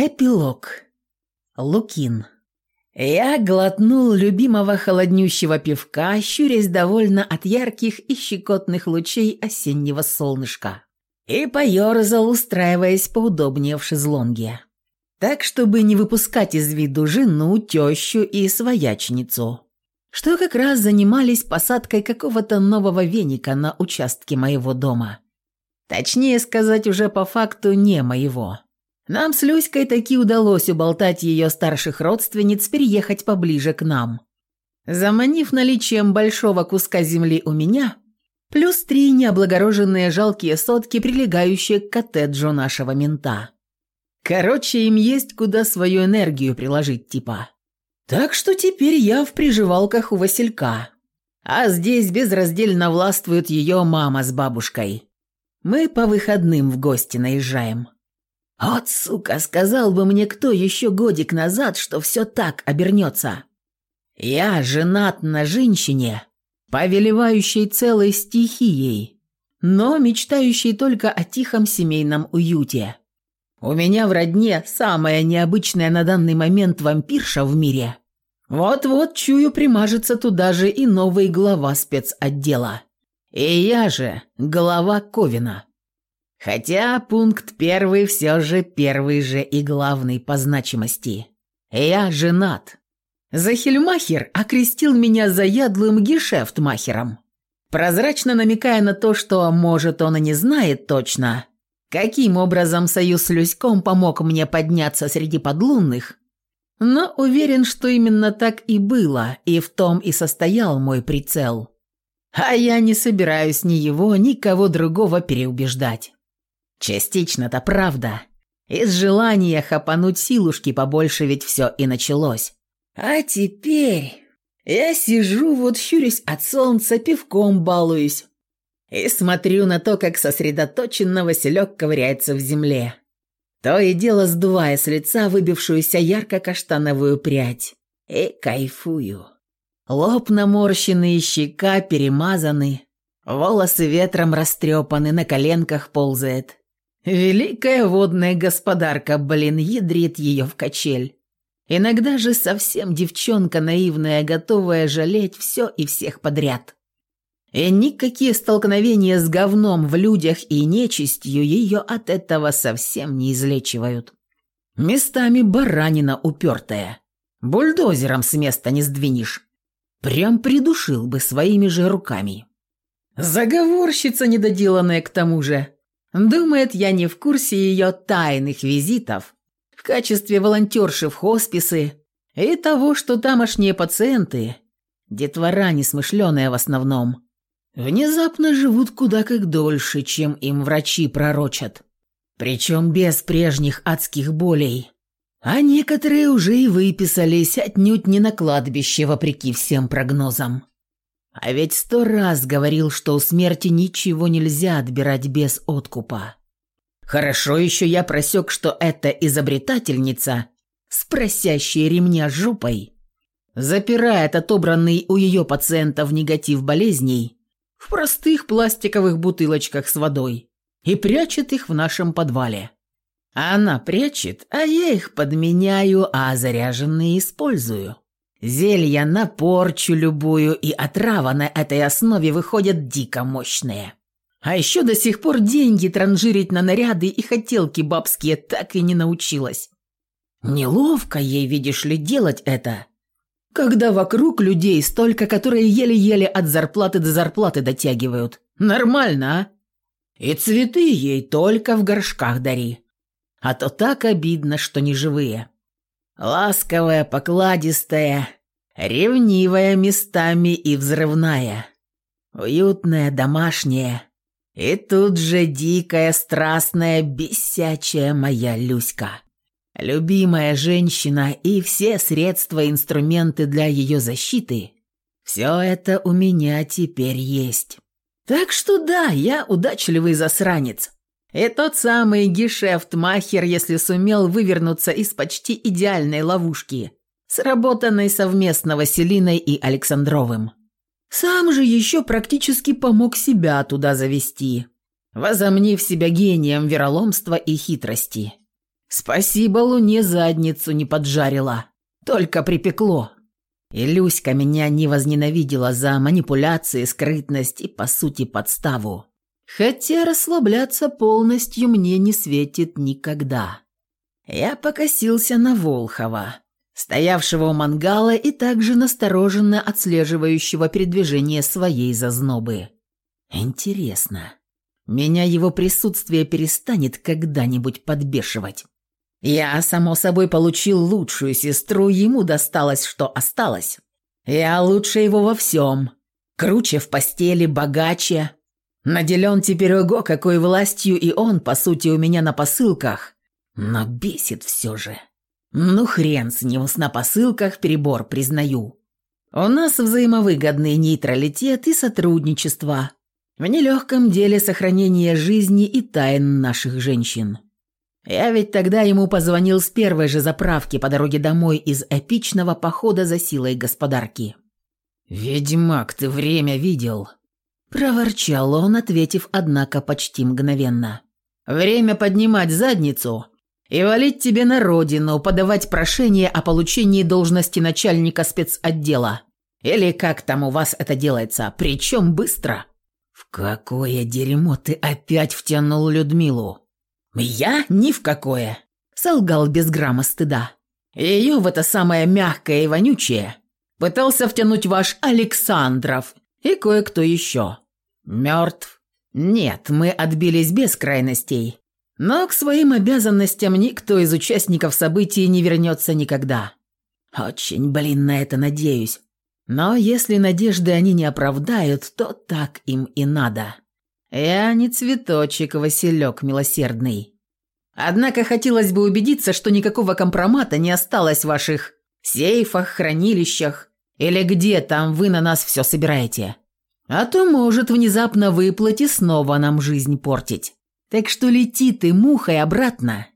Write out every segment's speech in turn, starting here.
Эпилог. Лукин. Я глотнул любимого холоднющего пивка, щурясь довольно от ярких и щекотных лучей осеннего солнышка. И поерзал, устраиваясь поудобнее в шезлонге. Так, чтобы не выпускать из виду жену, тещу и своячницу, что как раз занимались посадкой какого-то нового веника на участке моего дома. Точнее сказать, уже по факту не моего. Нам с Люськой таки удалось уболтать ее старших родственниц переехать поближе к нам. Заманив наличием большого куска земли у меня, плюс три необлагороженные жалкие сотки, прилегающие к коттеджу нашего мента. Короче, им есть куда свою энергию приложить типа. Так что теперь я в приживалках у Василька. А здесь безраздельно властвуют ее мама с бабушкой. Мы по выходным в гости наезжаем. Вот, сука, сказал бы мне кто еще годик назад, что все так обернется. Я женат на женщине, повелевающей целой стихией, но мечтающей только о тихом семейном уюте. У меня в родне самая необычная на данный момент вампирша в мире. Вот-вот, чую, примажется туда же и новый глава спецотдела. И я же глава Ковина. Хотя пункт первый все же первый же и главный по значимости. Я женат. Захельмахер окрестил меня заядлым гешефтмахером, прозрачно намекая на то, что, может, он и не знает точно, каким образом союз с Люськом помог мне подняться среди подлунных, но уверен, что именно так и было, и в том и состоял мой прицел. А я не собираюсь ни его, ни кого другого переубеждать. Частично-то правда. Из желания хапануть силушки побольше ведь все и началось. А теперь я сижу вот щурюсь от солнца, пивком балуюсь. И смотрю на то, как сосредоточенно Василек ковыряется в земле. То и дело сдувая с лица выбившуюся ярко-каштановую прядь. И кайфую. Лоб наморщенный, щека перемазаны, волосы ветром растрепаны, на коленках ползает. Великая водная господарка, блин, ядрит ее в качель. Иногда же совсем девчонка наивная, готовая жалеть все и всех подряд. И никакие столкновения с говном в людях и нечистью ее от этого совсем не излечивают. Местами баранина упертая. Бульдозером с места не сдвинешь. Прям придушил бы своими же руками. Заговорщица недоделанная к тому же. Думает, я не в курсе ее тайных визитов в качестве волонтерши в хосписы и того, что тамошние пациенты, детвора несмышленая в основном, внезапно живут куда как дольше, чем им врачи пророчат. Причем без прежних адских болей. А некоторые уже и выписались отнюдь не на кладбище, вопреки всем прогнозам. А ведь сто раз говорил, что у смерти ничего нельзя отбирать без откупа. Хорошо еще я просек, что эта изобретательница с просящей ремня жопой запирает отобранный у ее пациентов негатив болезней в простых пластиковых бутылочках с водой и прячет их в нашем подвале. Она прячет, а я их подменяю, а заряженные использую. Зелья на порчу любую и отрава на этой основе выходят дико мощные. А еще до сих пор деньги транжирить на наряды и хотелки бабские так и не научилась. Неловко ей, видишь ли, делать это, когда вокруг людей столько, которые еле-еле от зарплаты до зарплаты дотягивают. Нормально, а? И цветы ей только в горшках дари. А то так обидно, что не живые. Ласковая, покладистая, ревнивая местами и взрывная. Уютная, домашняя. И тут же дикая, страстная, бесячая моя Люська. Любимая женщина и все средства и инструменты для ее защиты. Все это у меня теперь есть. Так что да, я удачливый засранец. И тот самый гешефт-махер, если сумел вывернуться из почти идеальной ловушки, сработанной совместно Василиной и Александровым. Сам же еще практически помог себя туда завести, возомнив себя гением вероломства и хитрости. Спасибо Луне задницу не поджарила, только припекло. И Люська меня не возненавидела за манипуляции, скрытность и, по сути, подставу. Хотя расслабляться полностью мне не светит никогда. Я покосился на Волхова, стоявшего у мангала и также настороженно отслеживающего передвижение своей зазнобы. Интересно, меня его присутствие перестанет когда-нибудь подбешивать. Я, само собой, получил лучшую сестру, ему досталось, что осталось. Я лучше его во всем. Круче в постели, богаче. Наделен теперь ого какой властью, и он, по сути, у меня на посылках. Но бесит все же. Ну хрен с ним, на посылках перебор, признаю. У нас взаимовыгодный нейтралитет и сотрудничество. В нелегком деле сохранения жизни и тайн наших женщин. Я ведь тогда ему позвонил с первой же заправки по дороге домой из эпичного похода за силой господарки. «Ведьмак, ты время видел?» Проворчал он, ответив, однако, почти мгновенно. «Время поднимать задницу и валить тебе на родину, подавать прошение о получении должности начальника спецотдела. Или как там у вас это делается, причем быстро». «В какое дерьмо ты опять втянул Людмилу?» «Я ни в какое», — солгал без грамма стыда. «Ее в это самое мягкое и вонючее пытался втянуть ваш Александров и кое-кто еще. Мертв? Нет, мы отбились без крайностей. Но к своим обязанностям никто из участников событий не вернется никогда. Очень, блин, на это надеюсь. Но если надежды они не оправдают, то так им и надо. Я не цветочек, Василек милосердный. Однако хотелось бы убедиться, что никакого компромата не осталось в ваших сейфах, хранилищах или где там вы на нас все собираете. А то может внезапно выплыть и снова нам жизнь портить. Так что лети ты мухой обратно.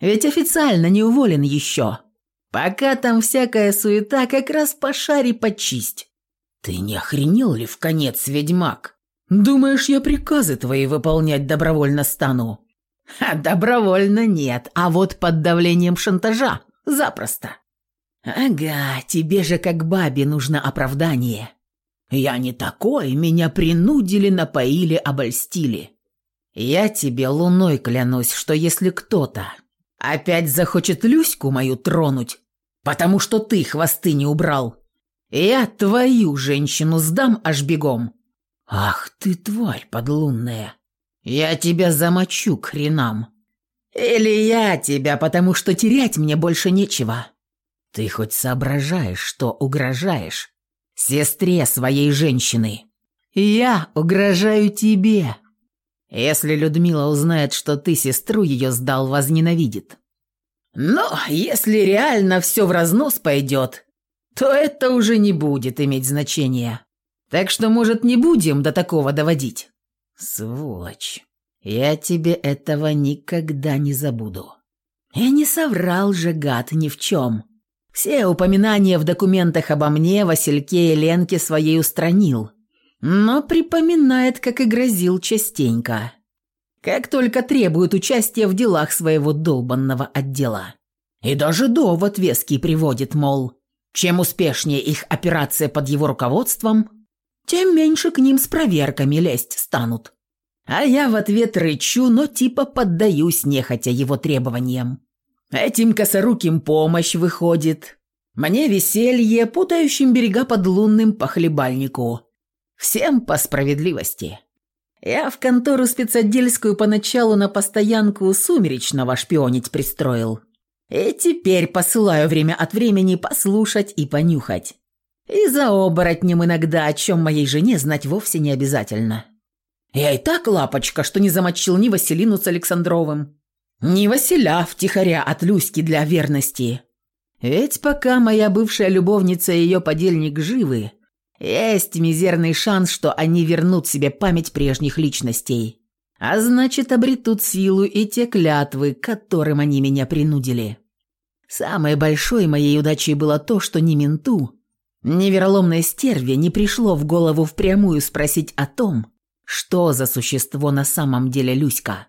Ведь официально не уволен еще. Пока там всякая суета, как раз пошари почисть. Ты не охренел ли в конец, ведьмак? Думаешь, я приказы твои выполнять добровольно стану? А добровольно нет, а вот под давлением шантажа запросто. Ага, тебе же как бабе нужно оправдание. Я не такой, меня принудили, напоили, обольстили. Я тебе луной клянусь, что если кто-то опять захочет Люську мою тронуть, потому что ты хвосты не убрал, я твою женщину сдам аж бегом. «Ах ты, тварь подлунная! Я тебя замочу к хренам! Или я тебя, потому что терять мне больше нечего! Ты хоть соображаешь, что угрожаешь сестре своей женщины? Я угрожаю тебе!» Если Людмила узнает, что ты сестру ее сдал, возненавидит. Но если реально все в разнос пойдет, то это уже не будет иметь значения. Так что, может, не будем до такого доводить?» «Сволочь, я тебе этого никогда не забуду». И не соврал же гад ни в чем. Все упоминания в документах обо мне, Васильке и Ленке своей устранил. Но припоминает, как и грозил частенько. Как только требует участия в делах своего долбанного отдела. И даже довод веский приводит, мол, чем успешнее их операция под его руководством, тем меньше к ним с проверками лезть станут. А я в ответ рычу, но типа поддаюсь нехотя его требованиям. Этим косоруким помощь выходит. Мне веселье, путающим берега под лунным похлебальнику. Всем по справедливости. Я в контору спецотдельскую поначалу на постоянку сумеречного шпионить пристроил. И теперь посылаю время от времени послушать и понюхать. И за оборотнем иногда, о чем моей жене знать вовсе не обязательно. Я и так лапочка, что не замочил ни Василину с Александровым, ни Василя втихаря от Люськи для верности. Ведь пока моя бывшая любовница и ее подельник живы, есть мизерный шанс, что они вернут себе память прежних личностей. А значит, обретут силу и те клятвы, которым они меня принудили. Самой большой моей удачей было то, что ни менту, Невероломной стерве не пришло в голову впрямую спросить о том, что за существо на самом деле Люська.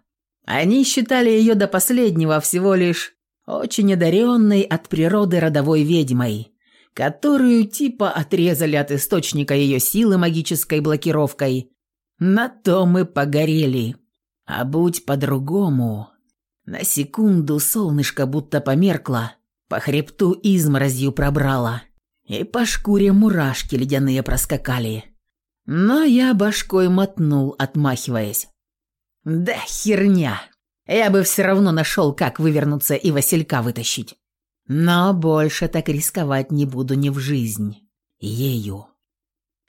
Они считали ее до последнего всего лишь очень одаренной от природы родовой ведьмой, которую типа отрезали от источника ее силы магической блокировкой. На то мы погорели. А будь по-другому. На секунду солнышко будто померкло, по хребту изморозью пробрало, и по шкуре мурашки ледяные проскакали. Но я башкой мотнул, отмахиваясь. «Да херня! Я бы все равно нашел, как вывернуться и Василька вытащить. Но больше так рисковать не буду ни в жизнь. Ею».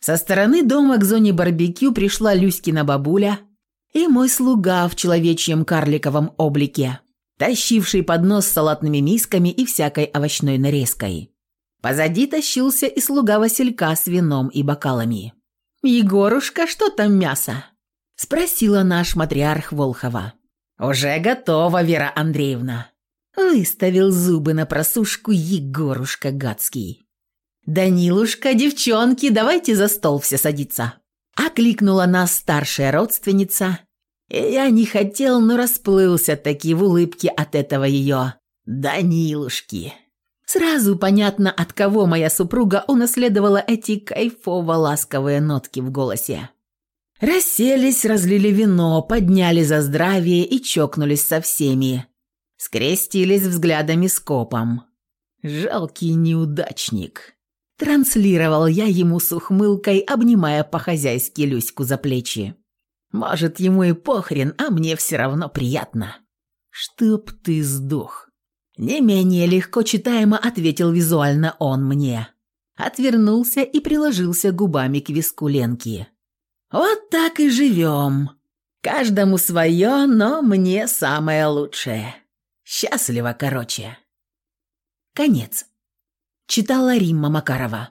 Со стороны дома к зоне барбекю пришла Люськина бабуля и мой слуга в человечьем карликовом облике, тащивший поднос с салатными мисками и всякой овощной нарезкой. Позади тащился и слуга Василька с вином и бокалами. «Егорушка, что там мясо?» – спросила наш матриарх Волхова. «Уже готово, Вера Андреевна», – выставил зубы на просушку Егорушка гадский. «Данилушка, девчонки, давайте за стол все садиться». Окликнула нас старшая родственница, я не хотел, но расплылся таки в улыбке от этого ее «Данилушки». Сразу понятно, от кого моя супруга унаследовала эти кайфово-ласковые нотки в голосе. Расселись, разлили вино, подняли за здравие и чокнулись со всеми. Скрестились взглядами с копом. Жалкий неудачник. Транслировал я ему с ухмылкой, обнимая по-хозяйски Люську за плечи. Может, ему и похрен, а мне все равно приятно. Чтоб ты сдох. Не менее легко читаемо ответил визуально он мне. Отвернулся и приложился губами к виску Ленки. «Вот так и живем. Каждому свое, но мне самое лучшее. Счастливо, короче». Конец. Читала Римма Макарова.